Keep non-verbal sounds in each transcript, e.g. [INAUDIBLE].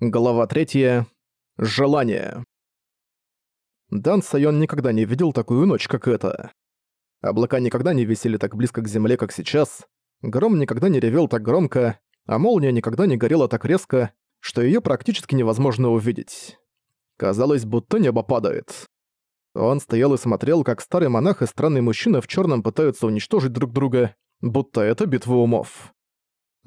Глава 3. Желание. Дан Сайон никогда не видел такую ночь, как эта. Облака никогда не висели так близко к земле, как сейчас. Гром никогда не ревел так громко, а молния никогда не горела так резко, что её практически невозможно увидеть. Казалось, будто небо падает. Он стоял и смотрел, как старый монах и странный мужчина в чёрном пытаются уничтожить друг друга, будто это битва умов.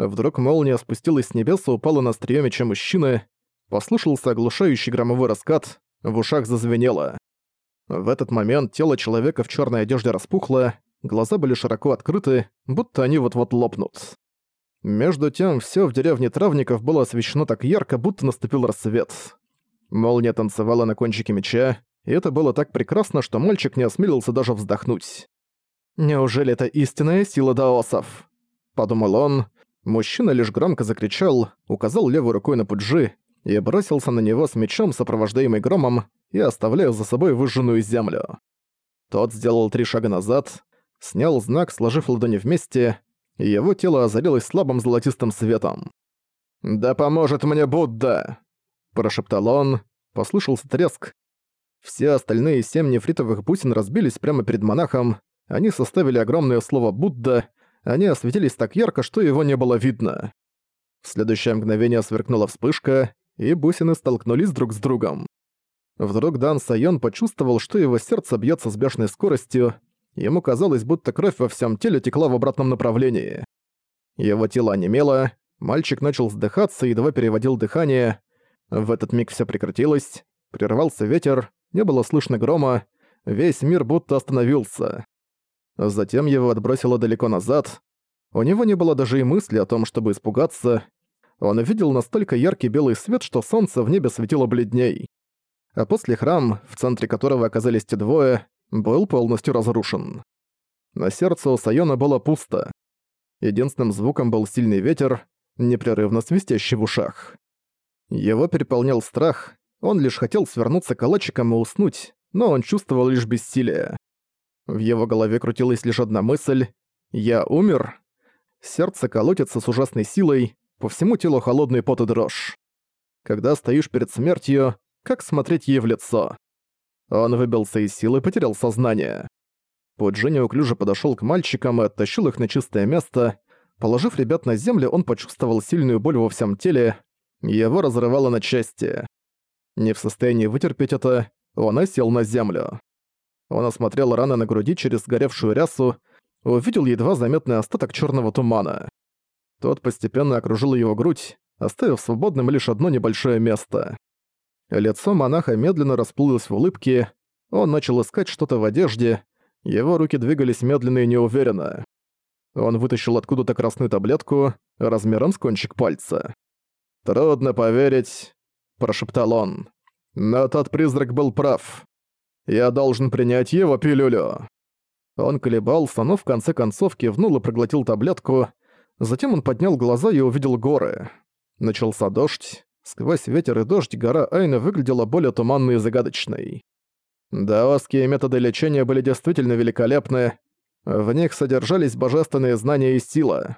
Вдруг молния спустилась с небес и упала на стриё меча мужчины. Послышался оглушающий громовой раскат, в ушах зазвенело. В этот момент тело человека в чёрной одежде распухло, глаза были широко открыты, будто они вот-вот лопнут. Между тем, всё в деревне травников было освещено так ярко, будто наступил рассвет. Молния танцевала на кончике меча, и это было так прекрасно, что мальчик не осмелился даже вздохнуть. «Неужели это истинная сила даосов?» – подумал он, Мужчина лишь громко закричал, указал левой рукой на Пуджи и бросился на него с мечом, сопровождаемый громом, и оставляя за собой выжженную землю. Тот сделал три шага назад, снял знак, сложив ладони вместе, и его тело озарилось слабым золотистым светом. «Да поможет мне Будда!» – прошептал он, послышался треск. Все остальные семь нефритовых бусин разбились прямо перед монахом, они составили огромное слово «Будда», они осветились так ярко, что его не было видно. В следующее мгновение сверкнула вспышка, и бусины столкнулись друг с другом. Вдруг Дан Сайон почувствовал, что его сердце бьется с бешеной скоростью, ему казалось, будто кровь во всем теле текла в обратном направлении. Его тело онемело, мальчик начал вздыхаться и едва переводил дыхание. В этот миг все прекратилось, прервался ветер, не было слышно грома, весь мир будто остановился. Затем его отбросило далеко назад. У него не было даже и мысли о том, чтобы испугаться. Он видел настолько яркий белый свет, что солнце в небе светило бледней. А после храм, в центре которого оказались те двое, был полностью разрушен. На сердце у Сайона было пусто. Единственным звуком был сильный ветер, непрерывно свистящий в ушах. Его переполнял страх, он лишь хотел свернуться калачиком и уснуть, но он чувствовал лишь бессилие. В его голове крутилась лишь одна мысль «Я умер?» Сердце колотится с ужасной силой, по всему телу холодный пот и дрожь. Когда стоишь перед смертью, как смотреть ей в лицо? Он выбился из силы и потерял сознание. Пуджи неуклюже подошёл к мальчикам и оттащил их на чистое место. Положив ребят на землю, он почувствовал сильную боль во всем теле, его разрывало на части. Не в состоянии вытерпеть это, он осел на землю. Он осмотрел раны на груди через сгоревшую рясу, увидел едва заметный остаток черного тумана. Тот постепенно окружил его грудь, оставив свободным лишь одно небольшое место. Лицо монаха медленно расплылось в улыбке, он начал искать что-то в одежде, его руки двигались медленно и неуверенно. Он вытащил откуда-то красную таблетку, размером с кончик пальца. «Трудно поверить», – прошептал он. «Но тот призрак был прав. Я должен принять его пилюлю». Он колебался, но в конце концов кивнул и проглотил таблетку. Затем он поднял глаза и увидел горы. Начался дождь. Сквозь ветер и дождь гора Айна выглядела более туманной и загадочной. Даосские методы лечения были действительно великолепны. В них содержались божественные знания и сила.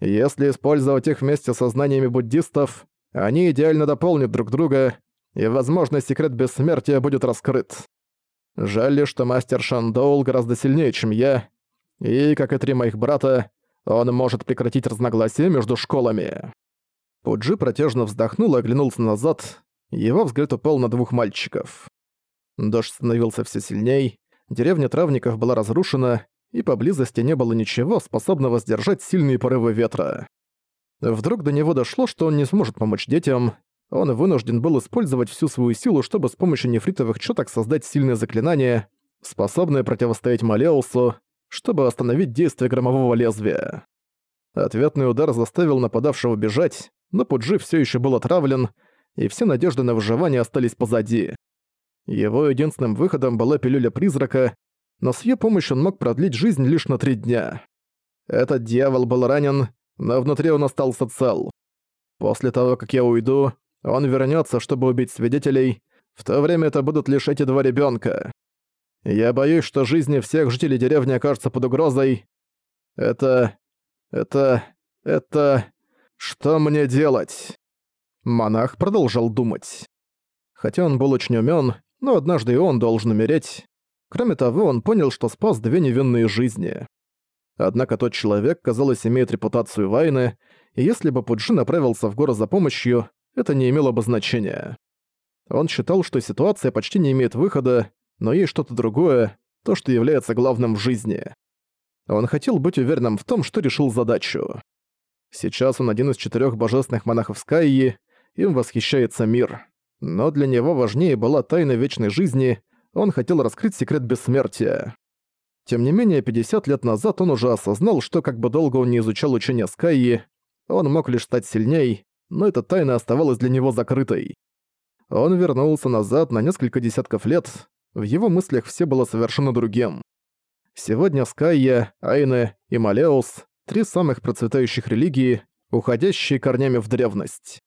Если использовать их вместе со знаниями буддистов, они идеально дополнят друг друга, и, возможно, секрет бессмертия будет раскрыт. Жаль лишь, что мастер Шандоул гораздо сильнее, чем я, и, как и три моих брата, он может прекратить разногласия между школами». Пуджи протяжно вздохнул и оглянулся назад. Его взгляд упал на двух мальчиков. Дождь становился все сильней, деревня травников была разрушена, и поблизости не было ничего, способного сдержать сильные порывы ветра. Вдруг до него дошло, что он не сможет помочь детям, он вынужден был использовать всю свою силу, чтобы с помощью нефритовых чёток создать сильное заклинание, способное противостоять Малеусу, чтобы остановить действие громового лезвия. Ответный удар заставил нападавшего бежать, но Пуджи всё ещё был отравлен, и все надежды на выживание остались позади. Его единственным выходом была пилюля призрака, но с её помощью он мог продлить жизнь лишь на три дня. Этот дьявол был ранен, но внутри он остался цел. После того, как я уйду, он вернется, чтобы убить свидетелей. В то время это будут лишь эти два ребенка. Я боюсь, что жизни всех жителей деревни окажутся под угрозой. Это... это... это... Что мне делать?» монах продолжал думать. Хотя он был очень умён, но однажды и он должен умереть. Кроме того, он понял, что спас две невинные жизни. Однако тот человек, казалось, имеет репутацию войны, и если бы Пуджи направился в город за помощью, это не имело бы значения. Он считал, что ситуация почти не имеет выхода, но есть что-то другое, то, что является главным в жизни. Он хотел быть уверенным в том, что решил задачу. Сейчас он один из четырех божественных монахов Скайи, им восхищается мир. Но для него важнее была тайна вечной жизни, он хотел раскрыть секрет бессмертия. Тем не менее, 50 лет назад он уже осознал, что как бы долго он не изучал учение Скайи, он мог лишь стать сильней, но эта тайна оставалась для него закрытой. Он вернулся назад на несколько десятков лет, в его мыслях все было совершенно другим. Сегодня Скайя, Айне и Малеус — три самых процветающих религии, уходящие корнями в древность.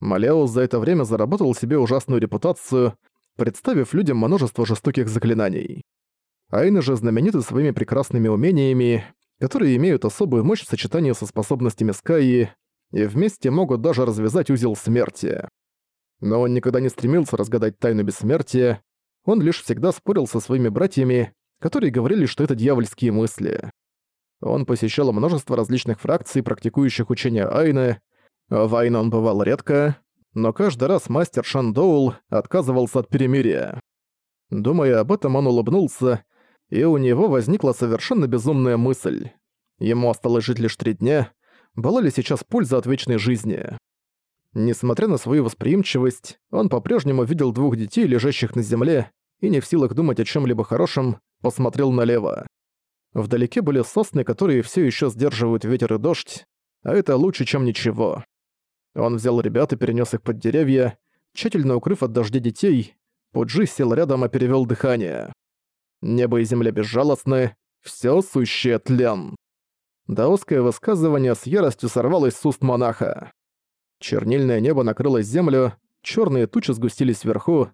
Малеус за это время заработал себе ужасную репутацию, представив людям множество жестоких заклинаний. Айны же знамениты своими прекрасными умениями, которые имеют особую мощь в сочетании со способностями Скайи и вместе могут даже развязать узел смерти. Но он никогда не стремился разгадать тайну бессмертия, он лишь всегда спорил со своими братьями, которые говорили, что это дьявольские мысли. Он посещал множество различных фракций, практикующих учение Айны. В Айне он бывал редко, но каждый раз мастер Шандоул отказывался от перемирия. Думая об этом, он улыбнулся, и у него возникла совершенно безумная мысль. Ему осталось жить лишь три дня. Была ли сейчас польза от вечной жизни? Несмотря на свою восприимчивость, он по-прежнему видел двух детей, лежащих на земле, и не в силах думать о чем либо хорошем, посмотрел налево. Вдалеке были сосны, которые все еще сдерживают ветер и дождь, а это лучше, чем ничего. Он взял ребят и перенес их под деревья, тщательно укрыв от дождя детей. Пуджи сел рядом и перевел дыхание. Небо и земля безжалостны, все сущее тлен. Даосское высказывание с яростью сорвалось с уст монаха. Чернильное небо накрыло землю, черные тучи сгустились вверху,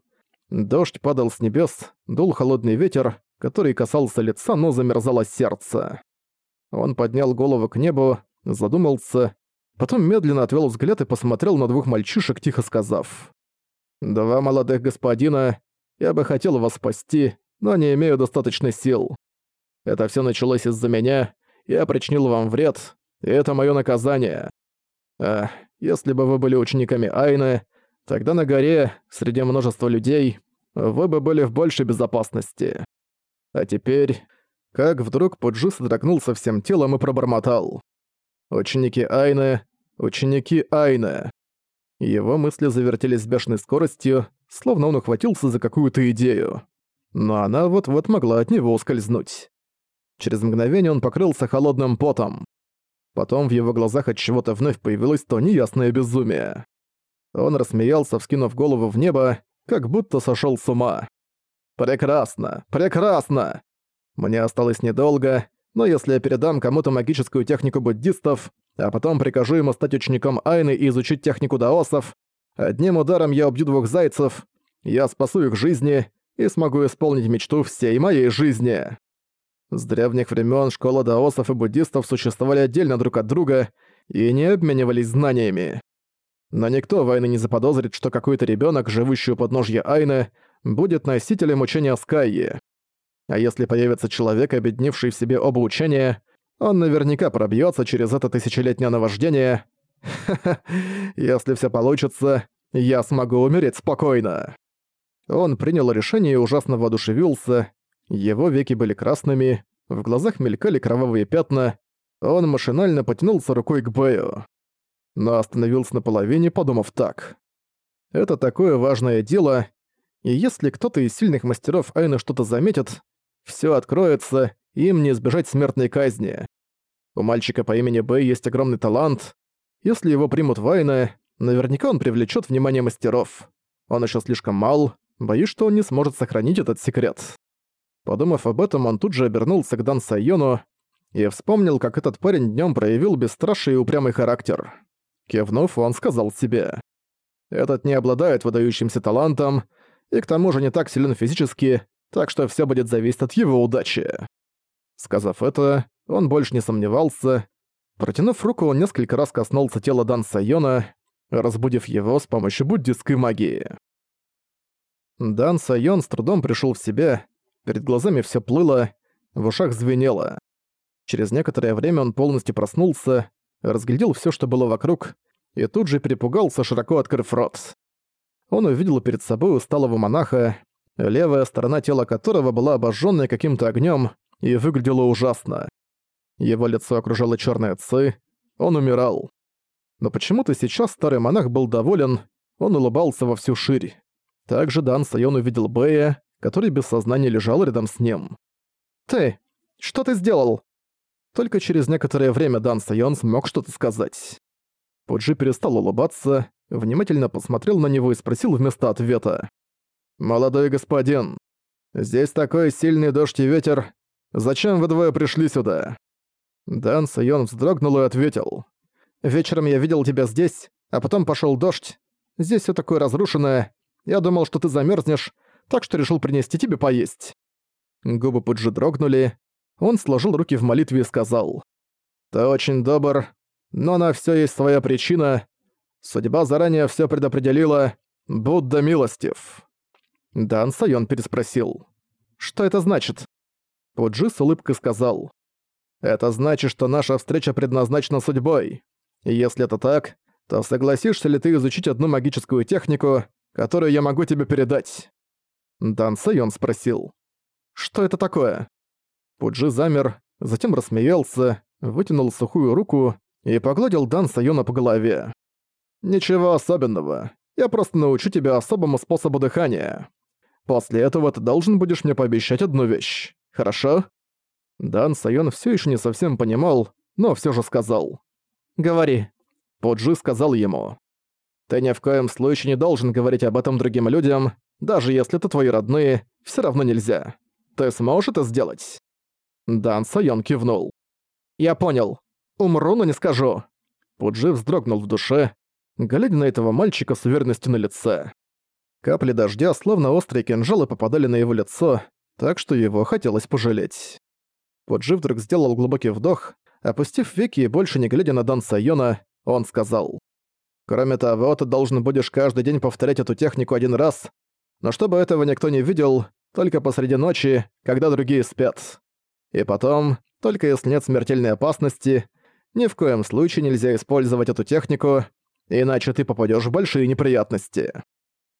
дождь падал с небес, дул холодный ветер, который касался лица, но замерзало сердце. Он поднял голову к небу, задумался, потом медленно отвел взгляд и посмотрел на двух мальчишек, тихо сказав. «Два молодых господина, я бы хотел вас спасти, но не имею достаточной сил. Это все началось из-за меня, я причинил вам вред, и это мое наказание. Ах, если бы вы были учениками Айны, тогда на горе, среди множества людей, вы бы были в большей безопасности. А теперь, как вдруг Пуджи содрогнулся всем телом и пробормотал. «Ученики Айны, ученики Айны». Его мысли завертелись с бешеной скоростью, словно он ухватился за какую-то идею. Но она вот-вот могла от него ускользнуть. Через мгновение он покрылся холодным потом. Потом в его глазах от чего-то вновь появилось то неясное безумие. Он рассмеялся, вскинув голову в небо, как будто сошел с ума. «Прекрасно! Прекрасно! Мне осталось недолго, но если я передам кому-то магическую технику буддистов, а потом прикажу ему стать учеником Айны и изучить технику даосов, одним ударом я убью двух зайцев, я спасу их жизни и смогу исполнить мечту всей моей жизни. С древних времен школа даосов и буддистов существовали отдельно друг от друга и не обменивались знаниями. Но никто войны не заподозрит, что какой-то ребенок, живущий у подножья Айны, будет носителем учения Скайи. А если появится человек, объединивший в себе оба учения, он наверняка пробьется через это тысячелетнее наваждение. [LAUGHS] Если все получится, я смогу умереть спокойно. Он принял решение и ужасно воодушевился, его веки были красными, в глазах мелькали кровавые пятна, он машинально потянулся рукой к Бэю. Но остановился на половине, подумав так. Это такое важное дело, и если кто-то из сильных мастеров Айны что-то заметит, все откроется, и им не избежать смертной казни. У мальчика по имени Бэй есть огромный талант. Если его примут в Айна, наверняка он привлечет внимание мастеров. Он еще слишком мал, боюсь, что он не сможет сохранить этот секрет. Подумав об этом, он тут же обернулся к Дан Сайону и вспомнил, как этот парень днем проявил бесстрашие и упрямый характер. Кивнув, он сказал себе. «Этот не обладает выдающимся талантом, и к тому же не так силен физически, так что все будет зависеть от его удачи». Сказав это, он больше не сомневался. Протянув руку, он несколько раз коснулся тела Дан Сайона. разбудив его с помощью буддистской магии. Дан Сайон с трудом пришел в себя, перед глазами все плыло, в ушах звенело. Через некоторое время он полностью проснулся, разглядел все, что было вокруг, и тут же перепугался, широко открыв рот. Он увидел перед собой усталого монаха, левая сторона тела которого была обожженной каким-то огнем и выглядела ужасно. Его лицо окружало черная ци, он умирал. Но почему-то сейчас старый монах был доволен, он улыбался во всю ширь. Также Дан Сайон увидел Бэя, который без сознания лежал рядом с ним. «Ты! Что ты сделал?» Только через некоторое время Дан Сайон смог что-то сказать. Пуджи перестал улыбаться, внимательно посмотрел на него и спросил вместо ответа. «Молодой господин, здесь такой сильный дождь и ветер. Зачем вы двое пришли сюда?» Дан Сайон вздрогнул и ответил. «Вечером я видел тебя здесь, а потом пошел дождь. Здесь все такое разрушенное. Я думал, что ты замерзнешь, так что решил принести тебе поесть». Губы Пуджи дрогнули. Он сложил руки в молитве и сказал. «Ты очень добр, но на все есть своя причина. Судьба заранее все предопределила. Будда милостив». Дан Сайон переспросил. «Что это значит?» Пуджи с улыбкой сказал. «Это значит, что наша встреча предназначена судьбой. Если это так, то согласишься ли ты изучить одну магическую технику, которую я могу тебе передать?» Дан Сайон спросил. «Что это такое?» Пуджи замер, затем рассмеялся, вытянул сухую руку и погладил Дан Сайона по голове. «Ничего особенного. Я просто научу тебя особому способу дыхания. После этого ты должен будешь мне пообещать одну вещь. Хорошо?» Дан Сайон все еще не совсем понимал, но все же сказал. «Говори». Пуджи сказал ему. «Ты ни в коем случае не должен говорить об этом другим людям, даже если это твои родные, все равно нельзя. Ты сможешь это сделать?» Дан Сайон кивнул. «Я понял. Умру, но не скажу». Пуджи вздрогнул в душе, глядя на этого мальчика с уверенностью на лице. Капли дождя, словно острые кинжалы, попадали на его лицо, так что его хотелось пожалеть. Пуджи вдруг сделал глубокий вдох, опустив веки и больше не глядя на Дан Сайона, он сказал. «Кроме того, ты должен будешь каждый день повторять эту технику один раз, но чтобы этого никто не видел, только посреди ночи, когда другие спят. И потом, только если нет смертельной опасности, ни в коем случае нельзя использовать эту технику, иначе ты попадёшь в большие неприятности».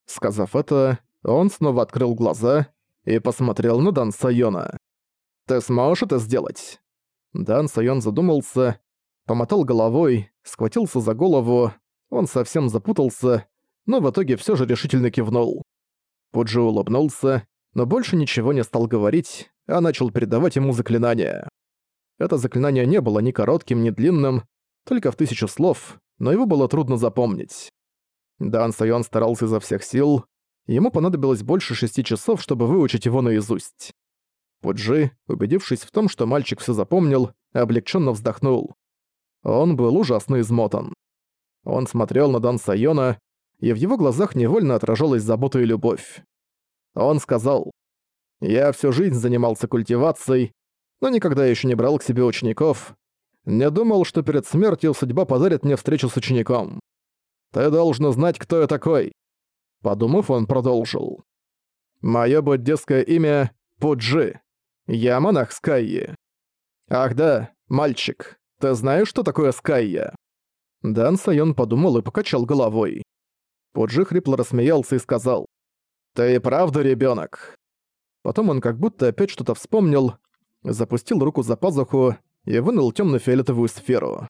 Сказав это, он снова открыл глаза и посмотрел на Дан Сайона. «Ты сможешь это сделать?» Дан Сайон задумался, помотал головой, схватился за голову, он совсем запутался, но в итоге всё же решительно кивнул. Пуджи улыбнулся, но больше ничего не стал говорить, а начал передавать ему заклинание. Это заклинание не было ни коротким, ни длинным, только в тысячу слов, но его было трудно запомнить. Дан Сайон старался изо всех сил, ему понадобилось больше шести часов, чтобы выучить его наизусть. Пуджи, убедившись в том, что мальчик все запомнил, облегченно вздохнул. Он был ужасно измотан. Он смотрел на Дан Сайона, и в его глазах невольно отражалась забота и любовь. Он сказал, «Я всю жизнь занимался культивацией, но никогда еще не брал к себе учеников. Не думал, что перед смертью судьба подарит мне встречу с учеником. Ты должен знать, кто я такой». Подумав, он продолжил. «Моё буддистское имя — Пуджи. Я монах Скайи». «Ах да, мальчик, ты знаешь, что такое Скайя?» Дан Сайон подумал и покачал головой. Пуджи хрипло рассмеялся и сказал. «Ты правда ребёнок?» Потом он как будто опять что-то вспомнил, запустил руку за пазуху и вынул тёмно-фиолетовую сферу.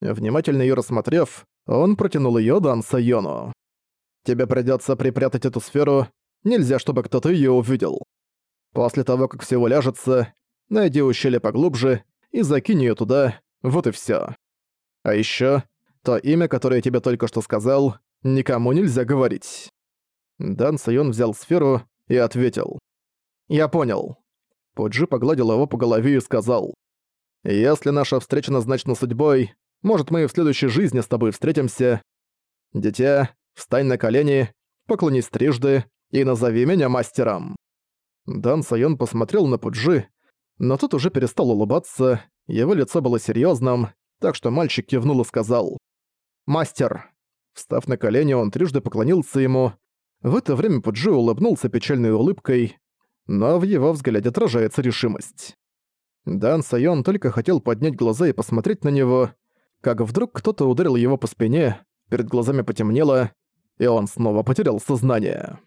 Внимательно её рассмотрев, он протянул её Дан Сайону. «Тебе придётся припрятать эту сферу, нельзя, чтобы кто-то её увидел. После того, как всё уляжется, найди ущелье поглубже и закинь её туда, вот и всё. А ещё, то имя, которое я тебе только что сказал, никому нельзя говорить». Дан Сайон взял сферу и ответил. «Я понял». Пуджи погладил его по голове и сказал. «Если наша встреча назначена судьбой, может, мы и в следующей жизни с тобой встретимся. Дитя, встань на колени, поклонись трижды и назови меня мастером». Дан Сайон посмотрел на Пуджи, но тот уже перестал улыбаться, его лицо было серьезным, так что мальчик кивнул и сказал. «Мастер». Встав на колени, он трижды поклонился ему. В это время Пуджи улыбнулся печальной улыбкой, но в его взгляде отражается решимость. Дан Сайон только хотел поднять глаза и посмотреть на него, как вдруг кто-то ударил его по спине, перед глазами потемнело, и он снова потерял сознание.